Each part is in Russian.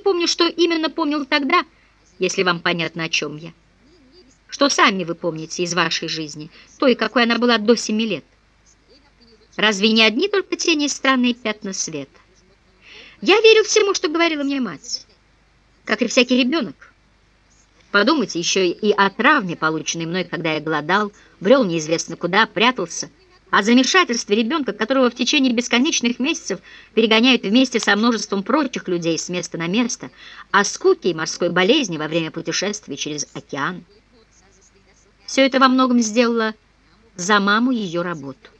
помню, что именно помнил тогда, если вам понятно, о чем я. Что сами вы помните из вашей жизни, той, какой она была до семи лет. Разве не одни только тени и странные пятна света? Я верил всему, что говорила мне мать, как и всякий ребенок. Подумайте еще и о травме, полученной мной, когда я голодал, брел неизвестно куда, прятался, о замешательстве ребенка, которого в течение бесконечных месяцев перегоняют вместе со множеством прочих людей с места на место, о скуке и морской болезни во время путешествий через океан. Все это во многом сделало за маму ее работу.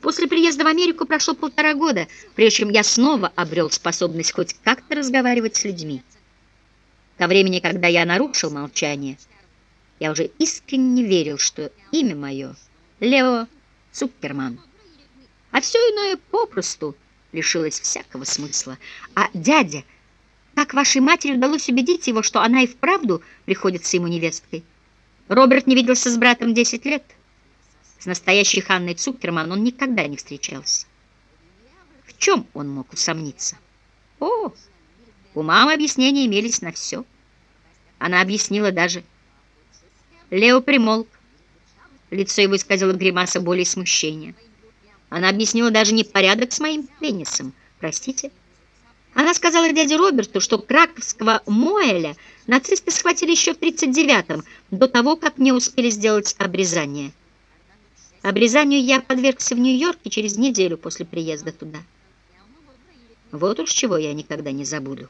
После приезда в Америку прошло полтора года, прежде чем я снова обрел способность хоть как-то разговаривать с людьми. Ко времени, когда я нарушил молчание, я уже искренне верил, что имя мое — Лео Цукерман. А все иное попросту лишилось всякого смысла. А дядя, как вашей матери удалось убедить его, что она и вправду приходится ему невесткой? Роберт не виделся с братом 10 лет. С настоящей Ханной Цукерман он никогда не встречался. В чем он мог усомниться? О, у мамы объяснения имелись на все. Она объяснила даже. Лео примолк. Лицо его исказило гримаса боли и смущения. Она объяснила даже непорядок с моим пенисом. Простите? Она сказала дяде Роберту, что краковского Моэля нацисты схватили еще в 39-м, до того, как не успели сделать обрезание. Обрезанию я подвергся в Нью-Йорке через неделю после приезда туда. Вот уж чего я никогда не забуду.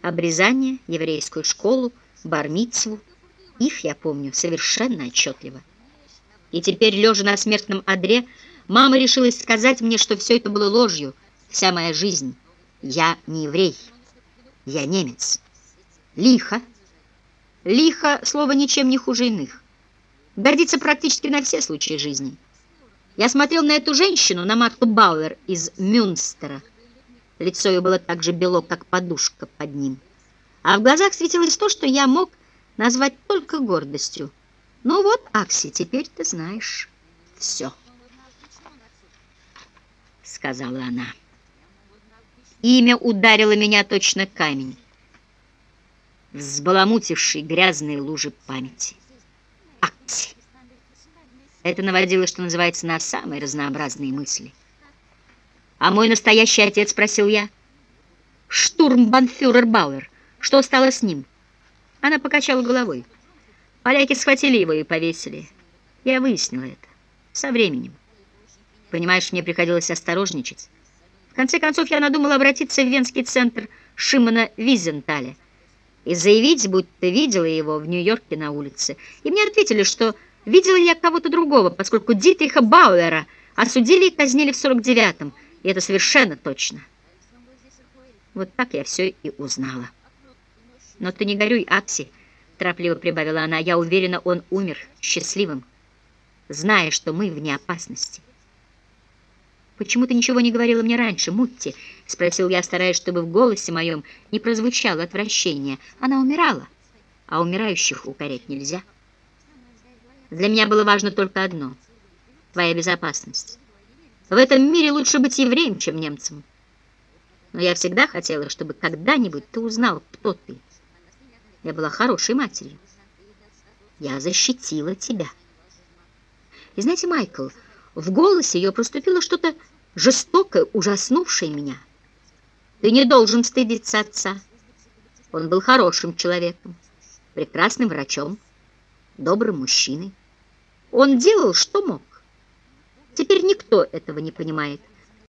Обрезание, еврейскую школу, бармицву. Их я помню совершенно отчетливо. И теперь, лежа на смертном одре, мама решилась сказать мне, что все это было ложью, вся моя жизнь. Я не еврей, я немец. Лихо. Лихо — слово ничем не хуже иных гордится практически на все случаи жизни. Я смотрел на эту женщину, на Марту Бауэр из Мюнстера. Лицо ее было так же бело, как подушка под ним. А в глазах светилось то, что я мог назвать только гордостью. Ну вот, Акси, теперь ты знаешь все, сказала она. Имя ударило меня точно камень, взбаламутивший грязные лужи памяти. Это наводило, что называется, на самые разнообразные мысли. «А мой настоящий отец?» — спросил я. «Штурмбанфюрер Бауэр. Что стало с ним?» Она покачала головой. Поляки схватили его и повесили. Я выяснила это. Со временем. Понимаешь, мне приходилось осторожничать. В конце концов, я надумала обратиться в Венский центр Шимона Визенталя и заявить, будто видела его в Нью-Йорке на улице. И мне ответили, что видела я кого-то другого, поскольку Дитриха Бауэра осудили и казнили в 49-м, и это совершенно точно. Вот так я все и узнала. Но ты не горюй, Акси, торопливо прибавила она, я уверена, он умер счастливым, зная, что мы вне опасности. «Почему ты ничего не говорила мне раньше, Мутти?» — спросил я, стараясь, чтобы в голосе моем не прозвучало отвращение. Она умирала, а умирающих укорять нельзя. Для меня было важно только одно — твоя безопасность. В этом мире лучше быть евреем, чем немцем. Но я всегда хотела, чтобы когда-нибудь ты узнал, кто ты. Я была хорошей матерью. Я защитила тебя. И знаете, Майкл... В голосе ее проступило что-то жестокое, ужаснувшее меня. Ты не должен стыдиться отца. Он был хорошим человеком, прекрасным врачом, добрым мужчиной. Он делал, что мог. Теперь никто этого не понимает.